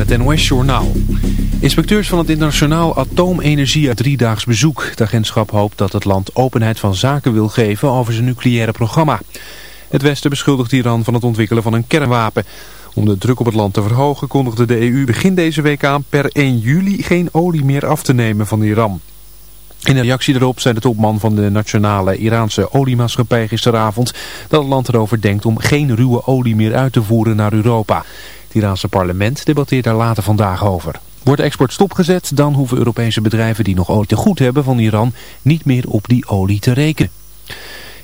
met het NOS-journaal. Inspecteurs van het Internationaal Atoomenergie driedaags bezoek. Het agentschap hoopt dat het land openheid van zaken wil geven over zijn nucleaire programma. Het Westen beschuldigt Iran van het ontwikkelen van een kernwapen. Om de druk op het land te verhogen kondigde de EU begin deze week aan per 1 juli geen olie meer af te nemen van Iran. In een reactie erop zei de topman van de nationale Iraanse oliemaatschappij gisteravond dat het land erover denkt om geen ruwe olie meer uit te voeren naar Europa. Het Iraanse parlement debatteert daar later vandaag over. Wordt de export stopgezet, dan hoeven Europese bedrijven die nog olie te goed hebben van Iran niet meer op die olie te rekenen.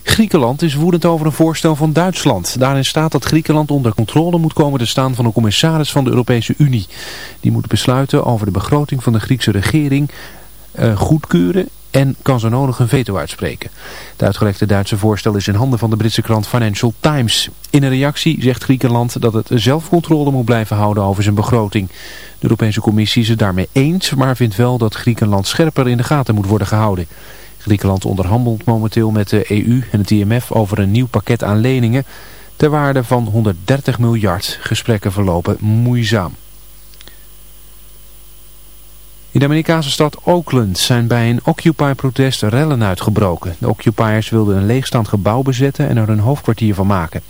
Griekenland is woedend over een voorstel van Duitsland. Daarin staat dat Griekenland onder controle moet komen te staan van een commissaris van de Europese Unie. Die moet besluiten over de begroting van de Griekse regering uh, goedkeuren en kan zo nodig een veto uitspreken. Het uitgelekte Duitse voorstel is in handen van de Britse krant Financial Times. In een reactie zegt Griekenland dat het zelfcontrole moet blijven houden over zijn begroting. De Europese Commissie is het daarmee eens, maar vindt wel dat Griekenland scherper in de gaten moet worden gehouden. Griekenland onderhandelt momenteel met de EU en het IMF over een nieuw pakket aan leningen ter waarde van 130 miljard. Gesprekken verlopen moeizaam. In de Amerikaanse stad Oakland zijn bij een Occupy-protest rellen uitgebroken. De Occupiers wilden een leegstand gebouw bezetten en er een hoofdkwartier van maken.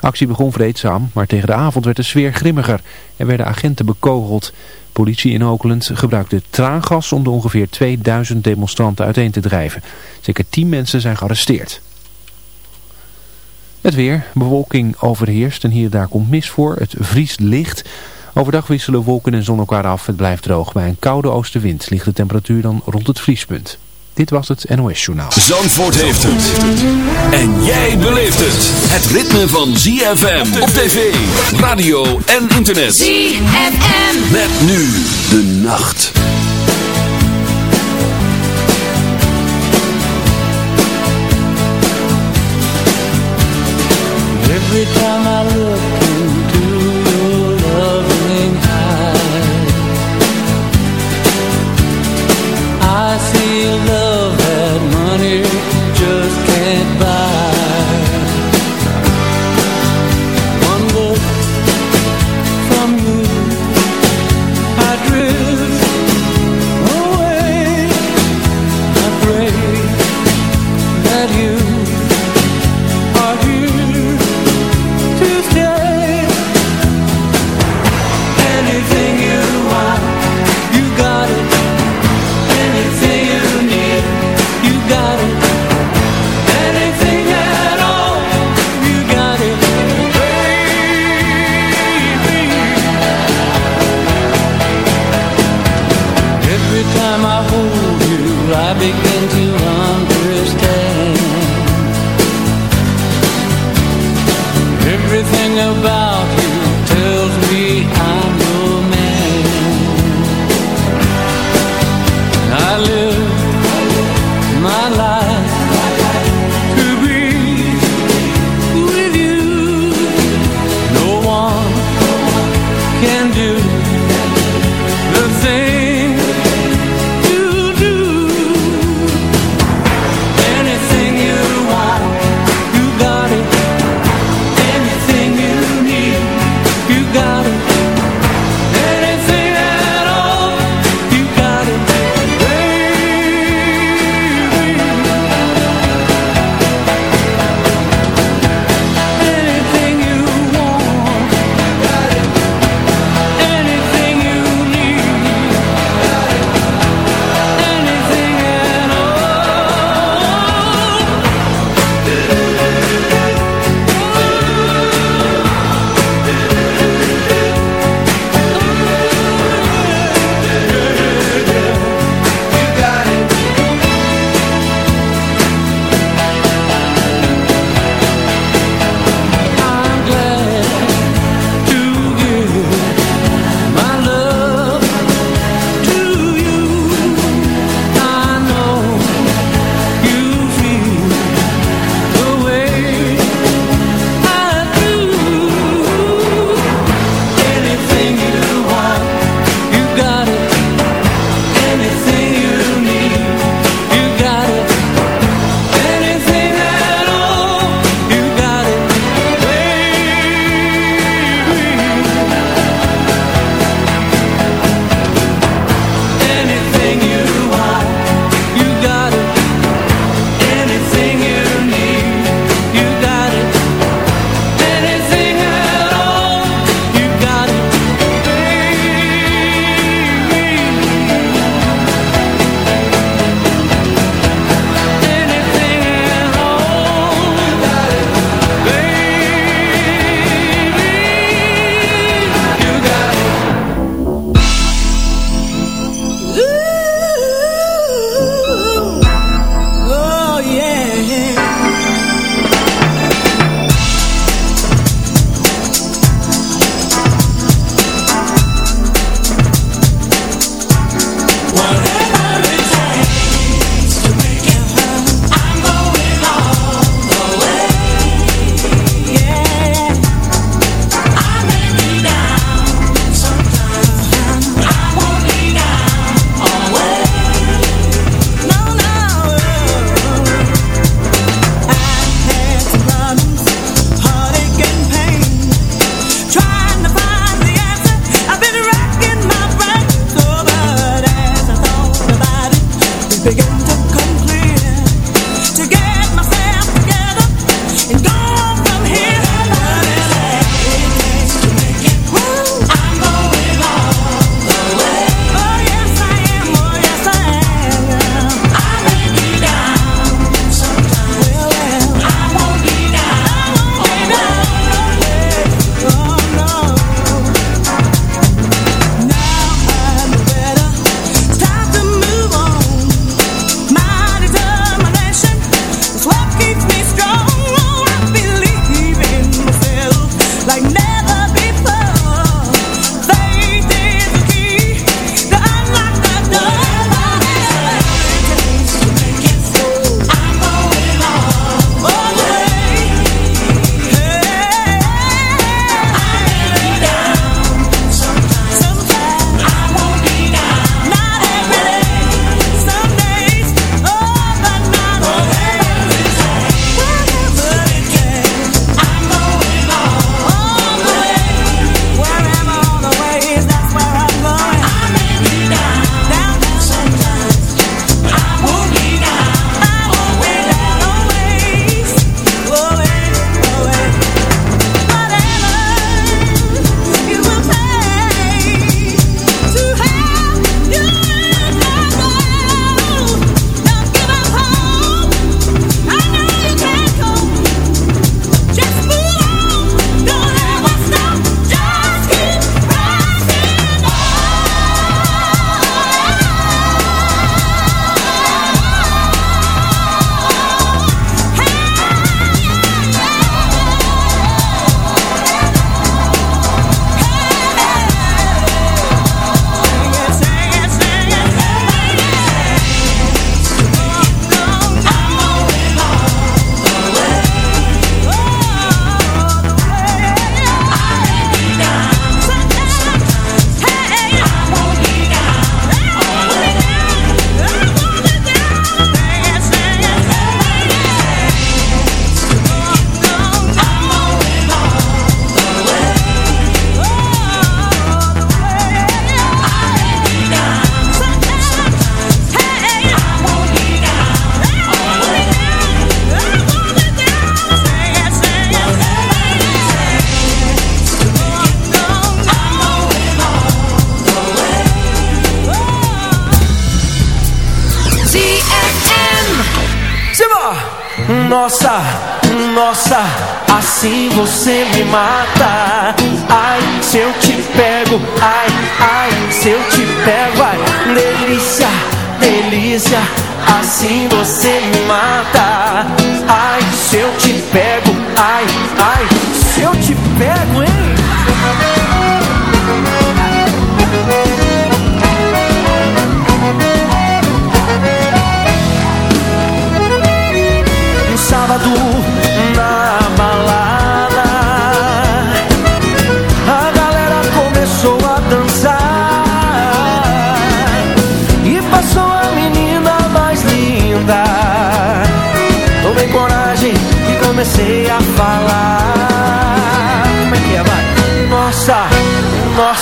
Actie begon vreedzaam, maar tegen de avond werd de sfeer grimmiger. Er werden agenten bekogeld. Politie in Oakland gebruikte traangas om de ongeveer 2000 demonstranten uiteen te drijven. Zeker 10 mensen zijn gearresteerd. Het weer, bewolking overheerst en hier daar komt mis voor. Het vriest licht. Overdag wisselen wolken en zon elkaar af. Het blijft droog. Bij een koude oostenwind ligt de temperatuur dan rond het vriespunt. Dit was het NOS Journaal. Zandvoort heeft het. En jij beleeft het. Het ritme van ZFM op tv, radio en internet. ZFM. Met nu de nacht. Every time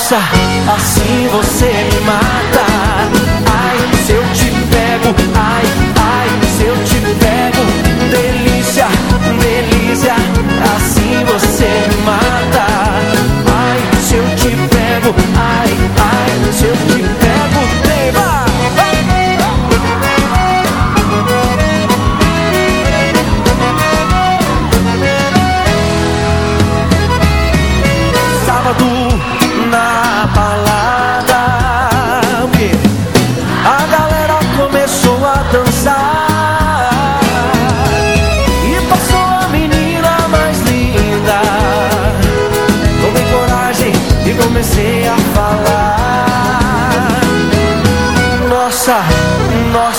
casa.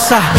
graça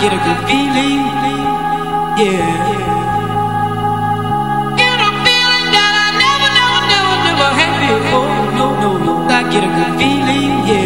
get a good feeling, yeah. Get a feeling that I never, never, never, never had before. No, no, no, I get a good feeling, yeah.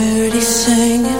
dirty singing.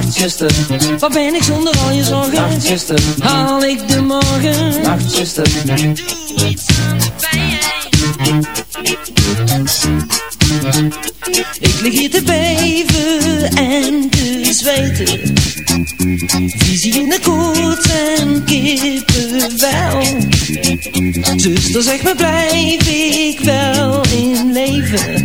zuster, Wat ben ik zonder al je zorgen? nacht zuster, Haal ik de morgen? nacht zuster, Ik lig hier te beven en te zweten. Visie in de koorts en kippenvel Zuster zeg me blijf ik wel in leven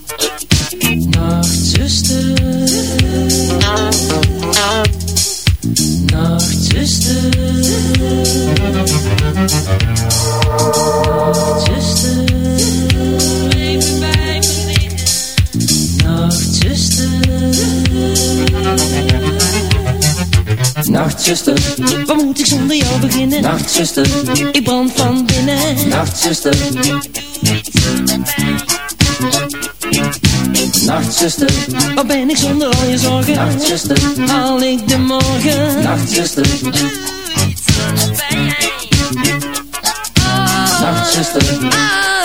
Nachtzuster, waar moet ik zonder jou beginnen? Nachtzuster, ik brand van binnen. Nachtzuster. Nachtzuster, waar ben ik zonder al je zorgen? Nachtzuster, al ik de morgen? Nachtzuster. Nachtzuster. Oh,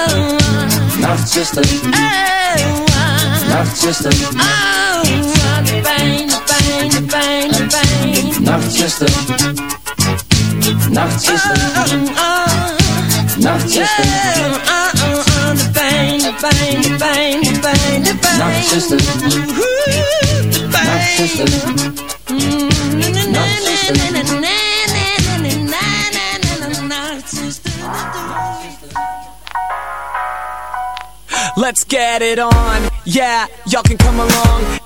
oh, oh. Nachtzuster. Oh. Nachtzuster. Oh, wat. Nachtzuster, nachtzuster, nachtzuster. De pijn, de pijn, de pijn, de pijn, de pijn. Nachtzuster, nachtzuster, nachtzuster. Let's get it on, yeah, y'all can come along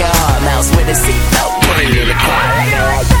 mouse with a seatbelt. Put it in the car.